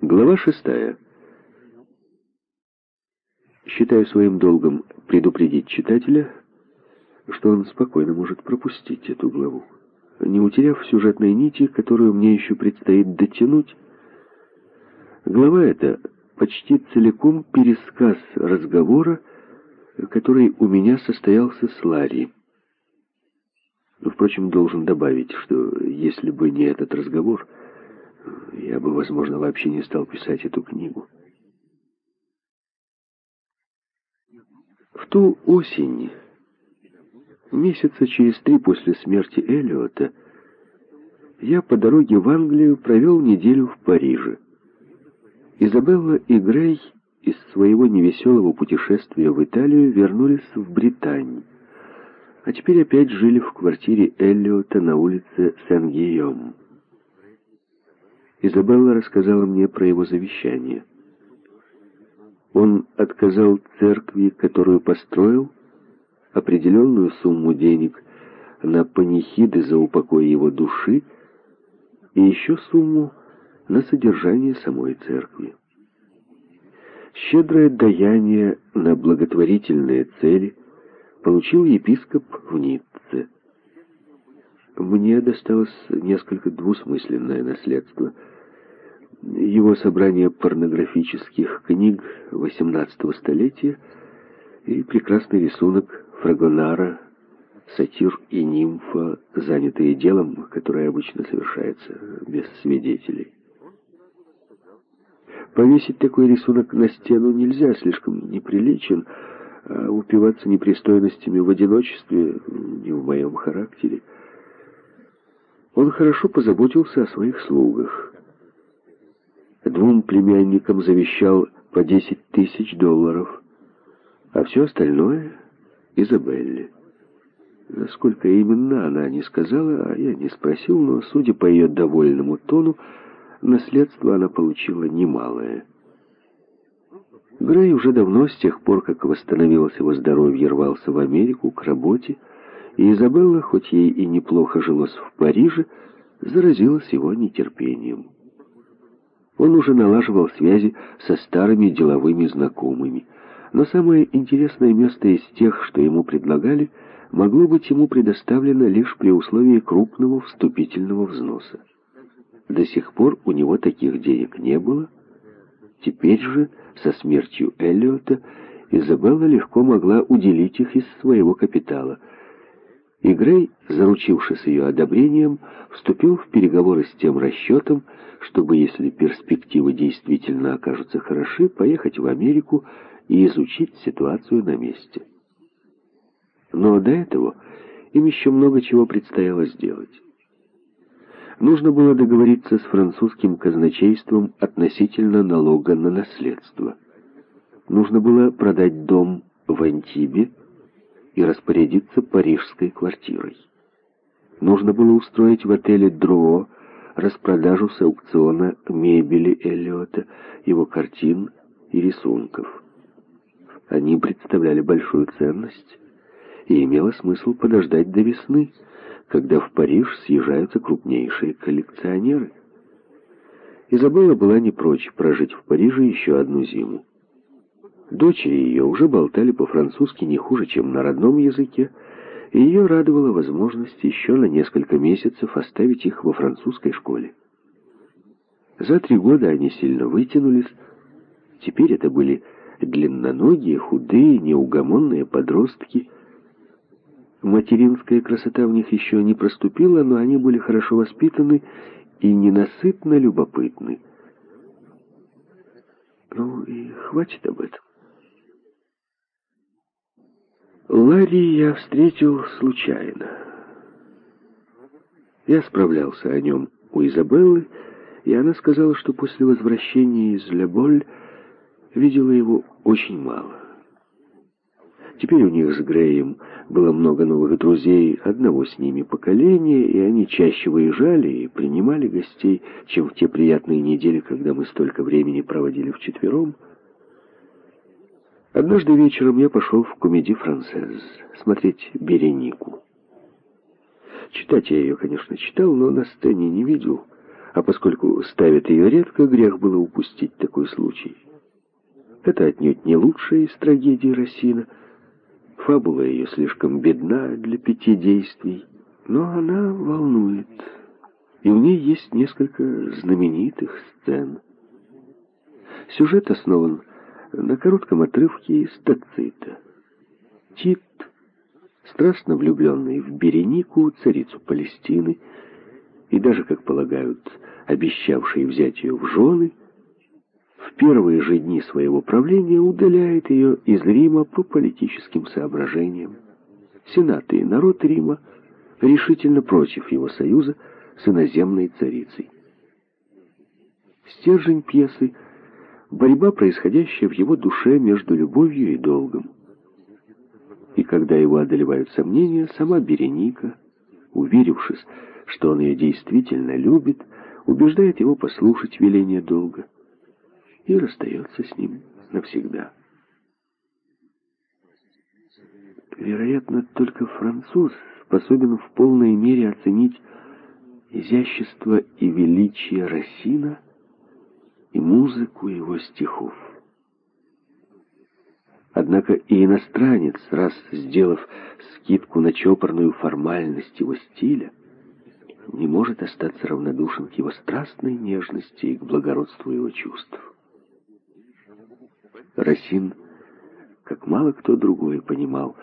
Глава шестая. Считаю своим долгом предупредить читателя, что он спокойно может пропустить эту главу, не утеряв сюжетной нити, которую мне еще предстоит дотянуть. Глава эта почти целиком пересказ разговора, который у меня состоялся с Ларри. Впрочем, должен добавить, что если бы не этот разговор, я бы, возможно, вообще не стал писать эту книгу. В ту осень, месяца через три после смерти Эллиота, я по дороге в Англию провел неделю в Париже. Изабелла и Грей из своего невеселого путешествия в Италию вернулись в Британию, а теперь опять жили в квартире Эллиота на улице Сен-Гийом. Изабелла рассказала мне про его завещание. Он отказал церкви, которую построил, определенную сумму денег на панихиды за упокой его души и еще сумму на содержание самой церкви. Щедрое даяние на благотворительные цели получил епископ в Ницце. Мне досталось несколько двусмысленное наследство. Его собрание порнографических книг XVIII столетия и прекрасный рисунок Фрагонара, сатир и нимфа, занятые делом, которое обычно совершается без свидетелей. Повесить такой рисунок на стену нельзя, слишком неприличен, а упиваться непристойностями в одиночестве не в моем характере. Он хорошо позаботился о своих слугах. Двум племянникам завещал по 10 тысяч долларов, а все остальное — Изабелле. Сколько именно она не сказала, а я не спросил, но, судя по ее довольному тону, наследство она получила немалое. Грей уже давно, с тех пор, как восстановилось его здоровье, рвался в Америку к работе, и Изабелла, хоть ей и неплохо жилось в Париже, заразилась его нетерпением. Он уже налаживал связи со старыми деловыми знакомыми, но самое интересное место из тех, что ему предлагали, могло быть ему предоставлено лишь при условии крупного вступительного взноса. До сих пор у него таких денег не было. Теперь же, со смертью Эллиота, Изабелла легко могла уделить их из своего капитала – и Грей, заручившись ее одобрением, вступил в переговоры с тем расчетом, чтобы, если перспективы действительно окажутся хороши, поехать в Америку и изучить ситуацию на месте. Но до этого им еще много чего предстояло сделать. Нужно было договориться с французским казначейством относительно налога на наследство. Нужно было продать дом в Антибе, и распорядиться парижской квартирой. Нужно было устроить в отеле «Друо» распродажу с аукциона мебели Эллиота, его картин и рисунков. Они представляли большую ценность, и имело смысл подождать до весны, когда в Париж съезжаются крупнейшие коллекционеры. Изабелла была не прочь прожить в Париже еще одну зиму. Дочери ее уже болтали по-французски не хуже, чем на родном языке, и ее радовала возможность еще на несколько месяцев оставить их во французской школе. За три года они сильно вытянулись. Теперь это были длинноногие, худые, неугомонные подростки. Материнская красота в них еще не проступила, но они были хорошо воспитаны и ненасытно любопытны. Ну и хватит об этом. Ларри я встретил случайно. Я справлялся о нем у Изабеллы, и она сказала, что после возвращения из Леболь видела его очень мало. Теперь у них с Греем было много новых друзей, одного с ними поколения, и они чаще выезжали и принимали гостей, чем в те приятные недели, когда мы столько времени проводили вчетвером. Однажды вечером я пошел в комедий францез смотреть «Беренику». Читать я ее, конечно, читал, но на сцене не видел. а поскольку ставят ее редко, грех было упустить такой случай. Это отнюдь не лучшая из трагедий Росина. Фабула ее слишком бедна для пяти действий, но она волнует, и в ней есть несколько знаменитых сцен. Сюжет основан на коротком отрывке из Тацита. Тит, страстно влюбленный в Беренику, царицу Палестины, и даже, как полагают, обещавший взять ее в жены, в первые же дни своего правления удаляет ее из Рима по политическим соображениям. Сенат и народ Рима решительно против его союза с иноземной царицей. Стержень пьесы — борьба, происходящая в его душе между любовью и долгом. И когда его одолевают сомнения, сама Береника, уверившись, что он ее действительно любит, убеждает его послушать веление долга и расстается с ним навсегда. Вероятно, только француз способен в полной мере оценить изящество и величие Рассина и музыку его стихов. Однако и иностранец, раз сделав скидку на чопорную формальность его стиля, не может остаться равнодушен к его страстной нежности и к благородству его чувств. Росин, как мало кто другой, понимал,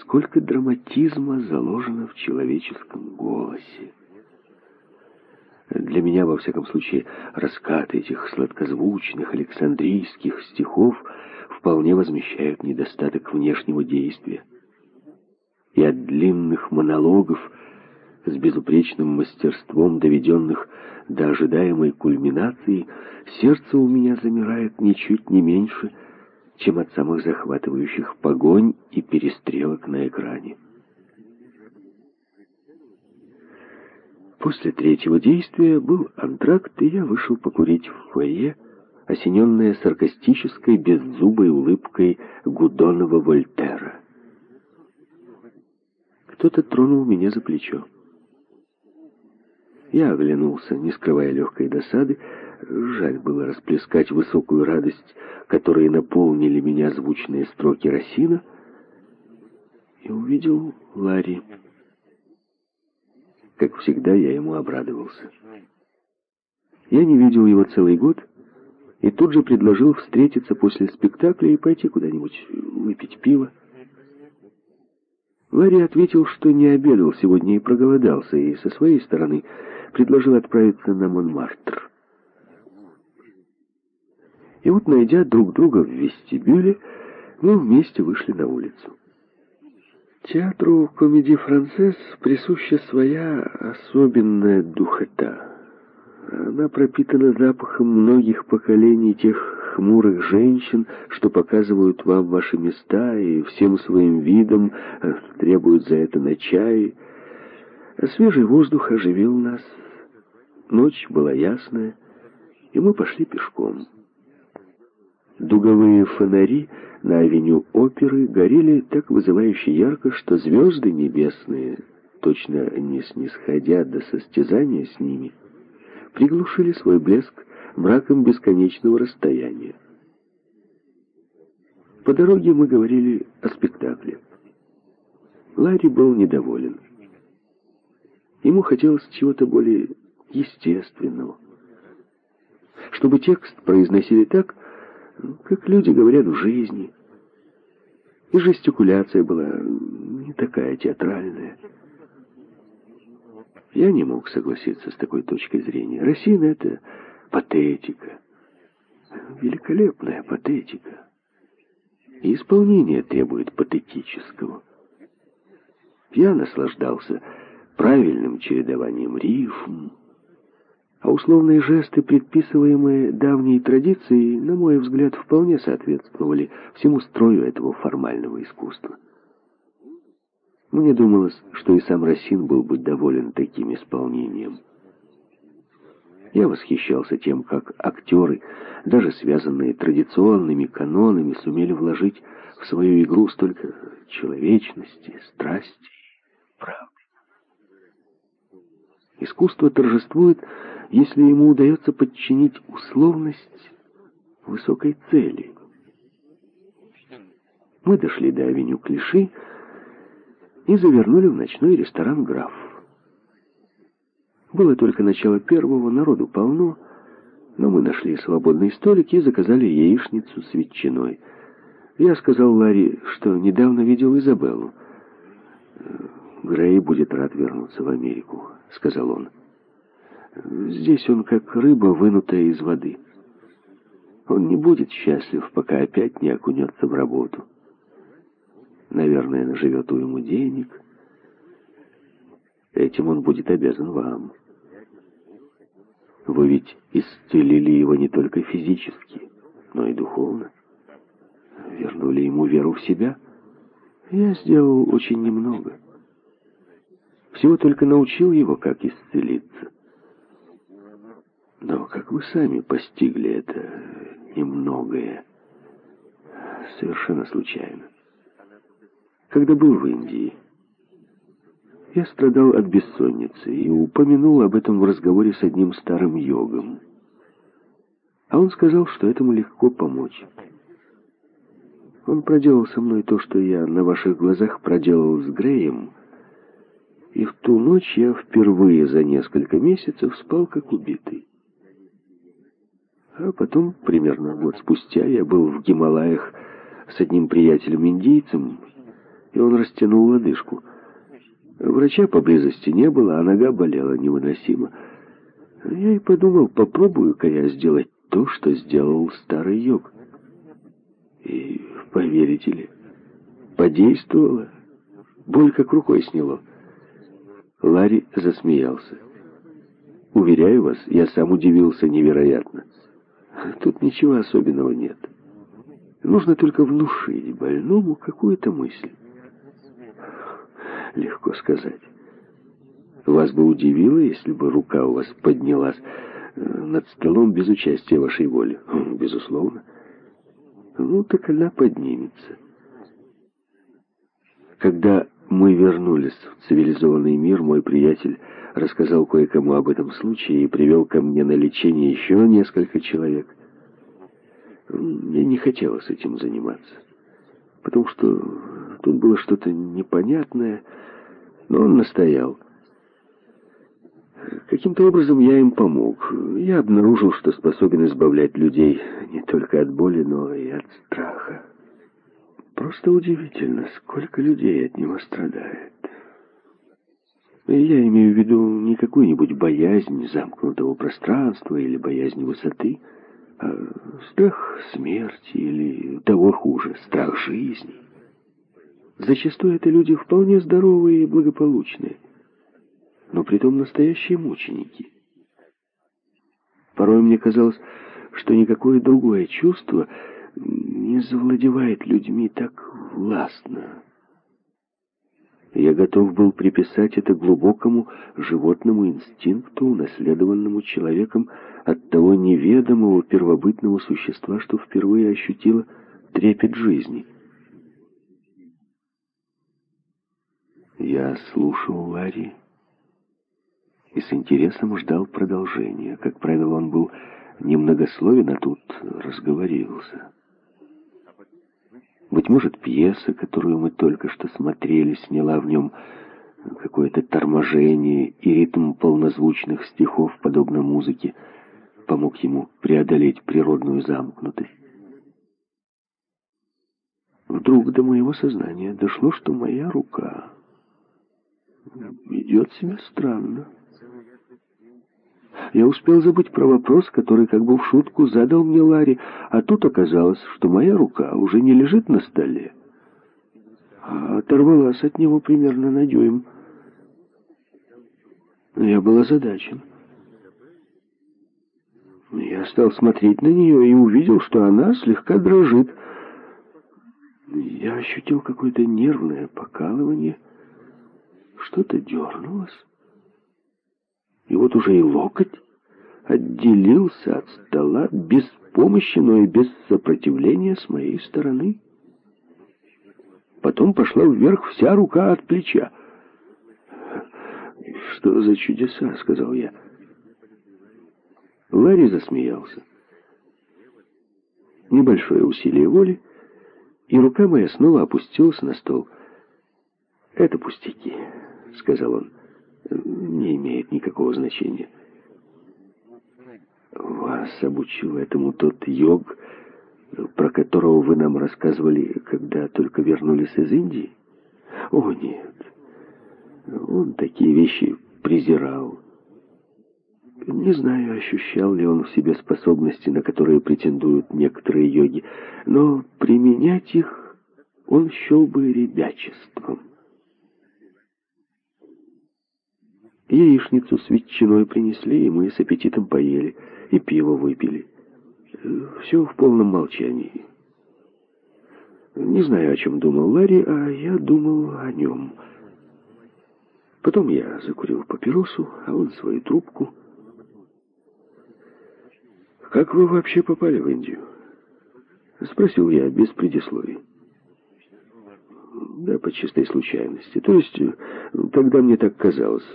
сколько драматизма заложено в человеческом голосе. Для меня, во всяком случае, раскаты этих сладкозвучных александрийских стихов вполне возмещают недостаток внешнего действия. И от длинных монологов с безупречным мастерством, доведенных до ожидаемой кульминации, сердце у меня замирает ничуть не меньше, чем от самых захватывающих погонь и перестрелок на экране. После третьего действия был антракт, и я вышел покурить в фойе, осененное саркастической, беззубой улыбкой Гудонова Вольтера. Кто-то тронул меня за плечо. Я оглянулся, не скрывая легкой досады. Жаль было расплескать высокую радость, которые наполнили меня звучные строки Росина, и увидел Ларри. Как всегда, я ему обрадовался. Я не видел его целый год, и тут же предложил встретиться после спектакля и пойти куда-нибудь выпить пиво. Ларри ответил, что не обедал сегодня и проголодался, и со своей стороны предложил отправиться на Монмартр. И вот, найдя друг друга в вестибюле, мы вместе вышли на улицу. Театру комедии «Францесс» присуща своя особенная духота. Она пропитана запахом многих поколений тех хмурых женщин, что показывают вам ваши места и всем своим видом требуют за это на чай. Свежий воздух оживил нас. Ночь была ясная, и мы пошли пешком. Дуговые фонари на авеню оперы горели так вызывающе ярко, что звезды небесные, точно не снисходя до состязания с ними, приглушили свой блеск мраком бесконечного расстояния. По дороге мы говорили о спектакле. Ларри был недоволен. Ему хотелось чего-то более естественного. Чтобы текст произносили так, как люди говорят в жизни. И жестикуляция была не такая театральная. Я не мог согласиться с такой точкой зрения. Росина — это патетика. Великолепная патетика. И исполнение требует патетического. Я наслаждался правильным чередованием рифм, а условные жесты, предписываемые давней традицией, на мой взгляд, вполне соответствовали всему строю этого формального искусства. Мне думалось, что и сам Росин был бы доволен таким исполнением. Я восхищался тем, как актеры, даже связанные традиционными канонами, сумели вложить в свою игру столько человечности, страсти, правды. Искусство торжествует если ему удается подчинить условность высокой цели. Мы дошли до авеню Клиши и завернули в ночной ресторан «Граф». Было только начало первого, народу полно, но мы нашли свободный столик и заказали яичницу с ветчиной. Я сказал Ларри, что недавно видел Изабеллу. «Грей будет рад вернуться в Америку», — сказал он. «Здесь он как рыба, вынутая из воды. Он не будет счастлив, пока опять не окунется в работу. Наверное, наживет уйму денег. Этим он будет обязан вам». Вы ведь исцелили его не только физически, но и духовно. Вернули ему веру в себя. Я сделал очень немного. Всего только научил его, как исцелиться. Но как вы сами постигли это немногое? Совершенно случайно. Когда был в Индии, я страдал от бессонницы и упомянул об этом в разговоре с одним старым йогом. А он сказал, что этому легко помочь. Он проделал со мной то, что я на ваших глазах проделал с Греем, и в ту ночь я впервые за несколько месяцев спал как убитый. А потом, примерно год спустя, я был в Гималаях с одним приятелем-индийцем, и он растянул лодыжку — Врача поблизости не было, а нога болела невыносимо. Я и подумал, попробую-ка я сделать то, что сделал старый йог. И, поверите ли, подействовало. Боль как рукой сняло. Ларри засмеялся. Уверяю вас, я сам удивился невероятно. Тут ничего особенного нет. Нужно только внушить больному какую-то мысль легко сказать. Вас бы удивило, если бы рука у вас поднялась э, над столом без участия вашей воли. Безусловно. Ну, так она поднимется. Когда мы вернулись в цивилизованный мир, мой приятель рассказал кое-кому об этом случае и привел ко мне на лечение еще несколько человек. Мне не хотелось этим заниматься, потому что тут было что-то непонятное, но он настоял. Каким-то образом я им помог. Я обнаружил, что способен избавлять людей не только от боли, но и от страха. Просто удивительно, сколько людей от него страдает. Я имею в виду не какую-нибудь боязнь замкнутого пространства или боязнь высоты, а страх смерти или того хуже, страх жизни. Зачастую это люди вполне здоровые и благополучные, но притом настоящие мученики. Порой мне казалось, что никакое другое чувство не завладевает людьми так властно. Я готов был приписать это глубокому животному инстинкту, унаследованному человеком от того неведомого первобытного существа, что впервые ощутило трепет жизни — Я слушал Ларри и с интересом ждал продолжения. Как правило, он был немногословен, а тут разговорился. Быть может, пьеса, которую мы только что смотрели, сняла в нем какое-то торможение, и ритм полнозвучных стихов, подобно музыке, помог ему преодолеть природную замкнутость. Вдруг до моего сознания дошло, что моя рука ведет себя странно. Я успел забыть про вопрос, который как бы в шутку задал мне Ларри, а тут оказалось, что моя рука уже не лежит на столе, а оторвалась от него примерно на дюйм. Я был озадачен. Я стал смотреть на нее и увидел, что она слегка дрожит. Я ощутил какое-то нервное покалывание — что-то дернулось. И вот уже и локоть отделился от стола без помощи, но и без сопротивления с моей стороны. Потом пошла вверх вся рука от плеча. «Что за чудеса?» — сказал я. Ларри засмеялся. Небольшое усилие воли, и рука моя снова опустилась на стол. «Это пустяки», — сказал он. «Не имеет никакого значения». «Вас обучил этому тот йог, про которого вы нам рассказывали, когда только вернулись из Индии?» «О, нет. Он такие вещи презирал». Не знаю, ощущал ли он в себе способности, на которые претендуют некоторые йоги, но применять их он счел бы ребячеством. Яичницу с ветчиной принесли, и мы с аппетитом поели, и пиво выпили. Все в полном молчании. Не знаю, о чем думал Ларри, а я думал о нем. Потом я закурил папиросу, а он свою трубку — «Как вы вообще попали в Индию?» Спросил я без предисловий. Да, по чистой случайности. То есть, тогда мне так казалось.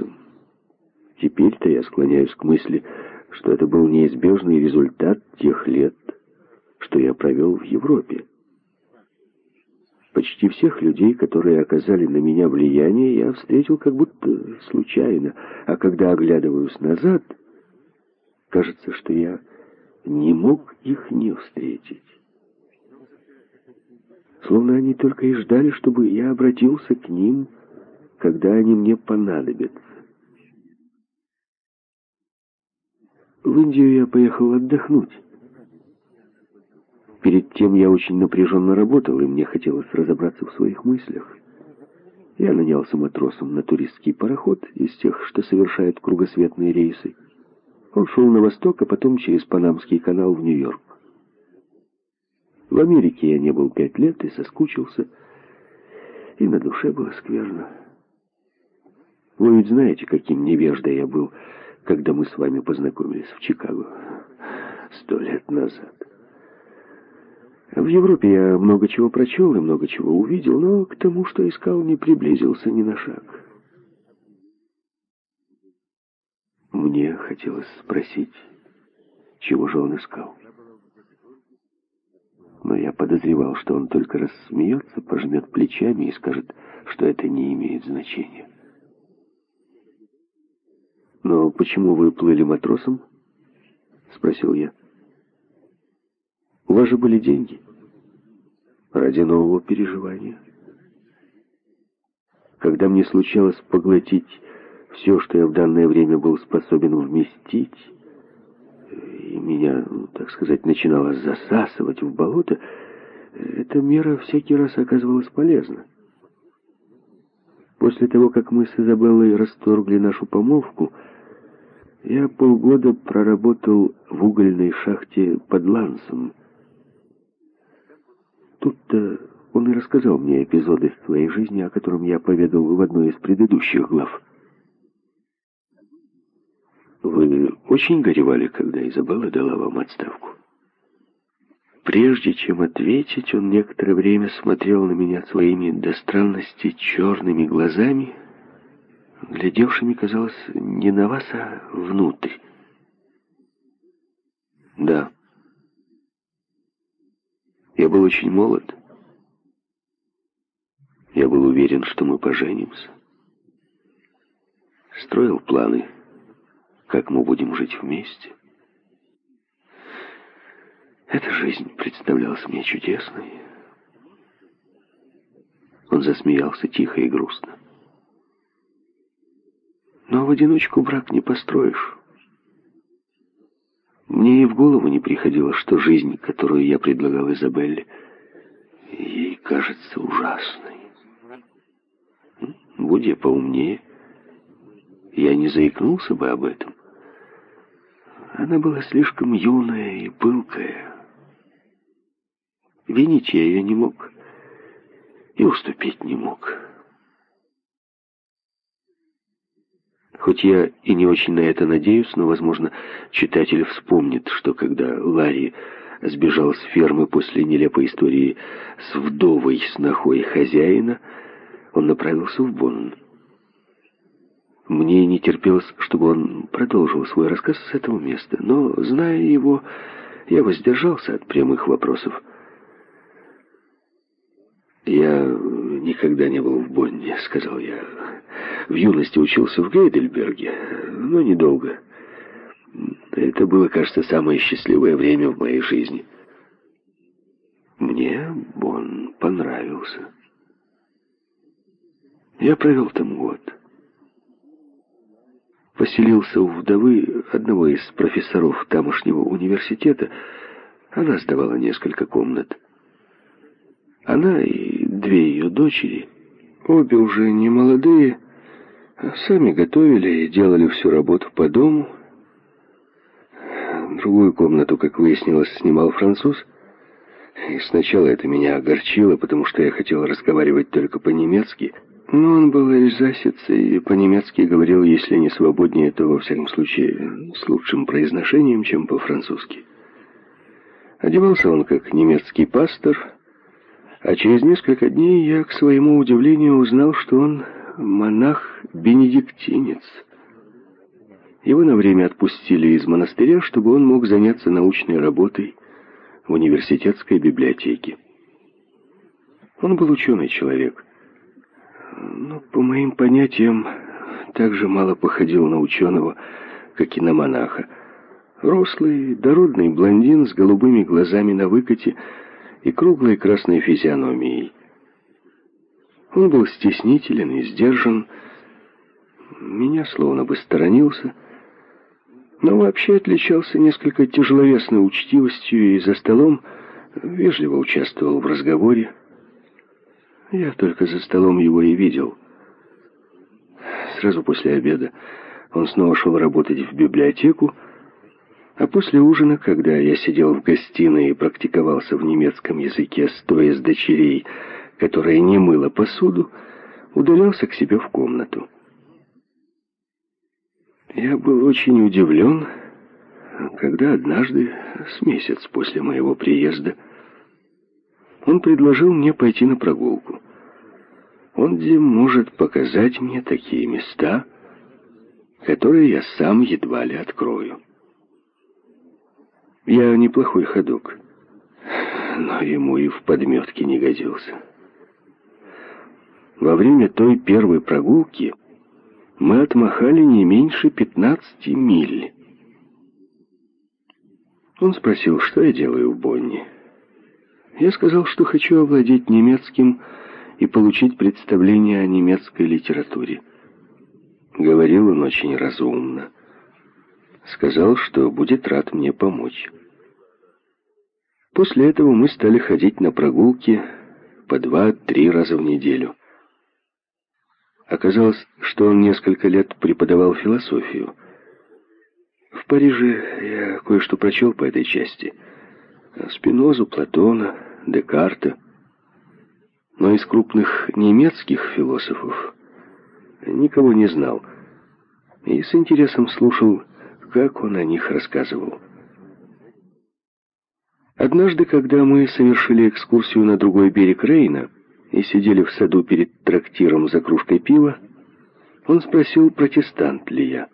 Теперь-то я склоняюсь к мысли, что это был неизбежный результат тех лет, что я провел в Европе. Почти всех людей, которые оказали на меня влияние, я встретил как будто случайно, а когда оглядываюсь назад, кажется, что я не мог их не встретить. Словно они только и ждали, чтобы я обратился к ним, когда они мне понадобятся. В Индию я поехал отдохнуть. Перед тем я очень напряженно работал, и мне хотелось разобраться в своих мыслях. Я нанялся матросом на туристский пароход из тех, что совершают кругосветные рейсы. Он шел на восток, а потом через Панамский канал в Нью-Йорк. В Америке я не был пять лет и соскучился, и на душе было скверно. Вы ведь знаете, каким невеждой я был, когда мы с вами познакомились в Чикаго сто лет назад. В Европе я много чего прочел и много чего увидел, но к тому, что искал, не приблизился ни на шаг. Мне хотелось спросить, чего же он искал. Но я подозревал, что он только рассмеется, пожмет плечами и скажет, что это не имеет значения. «Но почему вы плыли матросом?» — спросил я. «У вас же были деньги. Ради нового переживания. Когда мне случалось поглотить все, что я в данное время был способен вместить, и меня, ну, так сказать, начинало засасывать в болото, эта мера всякий раз оказывалась полезна. После того, как мы с Изабеллой расторгли нашу помолвку, я полгода проработал в угольной шахте под Лансом. Тут-то он и рассказал мне эпизоды своей жизни, о котором я поведал в одной из предыдущих глав. Вы очень горевали, когда Изабелла дала вам отставку? Прежде чем ответить, он некоторое время смотрел на меня своими до странности черными глазами, глядевшими, казалось, не на вас, а внутрь. Да. Я был очень молод. Я был уверен, что мы поженимся. Строил планы как мы будем жить вместе. Эта жизнь представлялась мне чудесной. Он засмеялся тихо и грустно. Но в одиночку брак не построишь. Мне и в голову не приходило, что жизнь, которую я предлагал Изабелле, ей кажется ужасной. Будь я поумнее, я не заикнулся бы об этом. Она была слишком юная и пылкая. Винить я ее не мог и уступить не мог. Хоть я и не очень на это надеюсь, но, возможно, читатель вспомнит, что когда Ларри сбежал с фермы после нелепой истории с вдовой снохой хозяина, он направился в Бонн. Мне не терпелось, чтобы он продолжил свой рассказ с этого места, но, зная его, я воздержался от прямых вопросов. «Я никогда не был в Бонне», — сказал я. «В юности учился в Гейдельберге, но недолго. Это было, кажется, самое счастливое время в моей жизни». Мне Бонн понравился. Я провел там год. Поселился у вдовы одного из профессоров тамошнего университета. Она сдавала несколько комнат. Она и две ее дочери, обе уже не молодые, сами готовили и делали всю работу по дому. Другую комнату, как выяснилось, снимал француз. И сначала это меня огорчило, потому что я хотел разговаривать только по-немецки. Но он был эльзасец и по-немецки говорил, если не свободнее, то, во всяком случае, с лучшим произношением, чем по-французски. Одевался он как немецкий пастор, а через несколько дней я, к своему удивлению, узнал, что он монах-бенедиктинец. Его на время отпустили из монастыря, чтобы он мог заняться научной работой в университетской библиотеке. Он был ученый человек, но, по моим понятиям, так же мало походил на ученого, как и на монаха. Рослый, дородный блондин с голубыми глазами на выкате — и круглой красной физиономией. Он был стеснителен и сдержан, меня словно бы сторонился, но вообще отличался несколько тяжеловесной учтивостью и за столом вежливо участвовал в разговоре. Я только за столом его и видел. Сразу после обеда он снова шел работать в библиотеку, а после ужина, когда я сидел в гостиной и практиковался в немецком языке, стоя с дочерей, которая не мыла посуду, удалялся к себе в комнату. Я был очень удивлен, когда однажды, с месяц после моего приезда, он предложил мне пойти на прогулку. Он где может показать мне такие места, которые я сам едва ли открою. Я неплохой ходок, но ему и в подметке не годился. Во время той первой прогулки мы отмахали не меньше 15 миль. Он спросил, что я делаю в Бонне. Я сказал, что хочу овладеть немецким и получить представление о немецкой литературе. Говорил он очень разумно сказал, что будет рад мне помочь. После этого мы стали ходить на прогулки по два-три раза в неделю. Оказалось, что он несколько лет преподавал философию. В Париже я кое-что прочел по этой части. Спинозу, Платона, Декарта. Но из крупных немецких философов никого не знал. И с интересом слушал как он о них рассказывал. Однажды, когда мы совершили экскурсию на другой берег Рейна и сидели в саду перед трактиром за кружкой пива, он спросил, протестант ли я.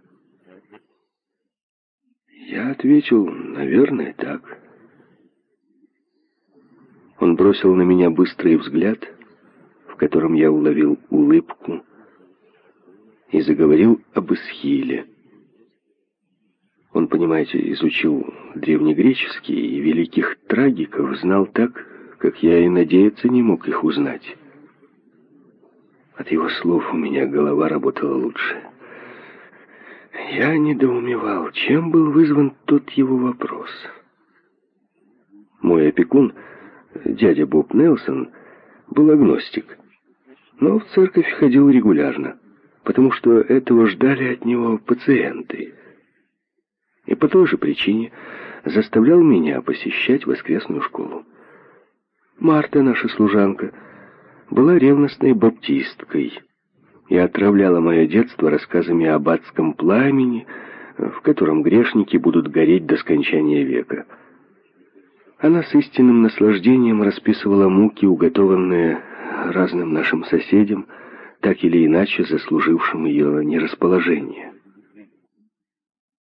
Я ответил, наверное, так. Он бросил на меня быстрый взгляд, в котором я уловил улыбку, и заговорил об Исхиле. Он, понимаете, изучил древнегреческий и великих трагиков, знал так, как я и надеяться не мог их узнать. От его слов у меня голова работала лучше. Я недоумевал, чем был вызван тот его вопрос. Мой опекун, дядя Боб Нелсон, был агностик, но в церковь ходил регулярно, потому что этого ждали от него пациенты — и по той же причине заставлял меня посещать воскресную школу. Марта, наша служанка, была ревностной баптисткой и отравляла мое детство рассказами об адском пламени, в котором грешники будут гореть до скончания века. Она с истинным наслаждением расписывала муки, уготованные разным нашим соседям, так или иначе заслужившим ее нерасположение.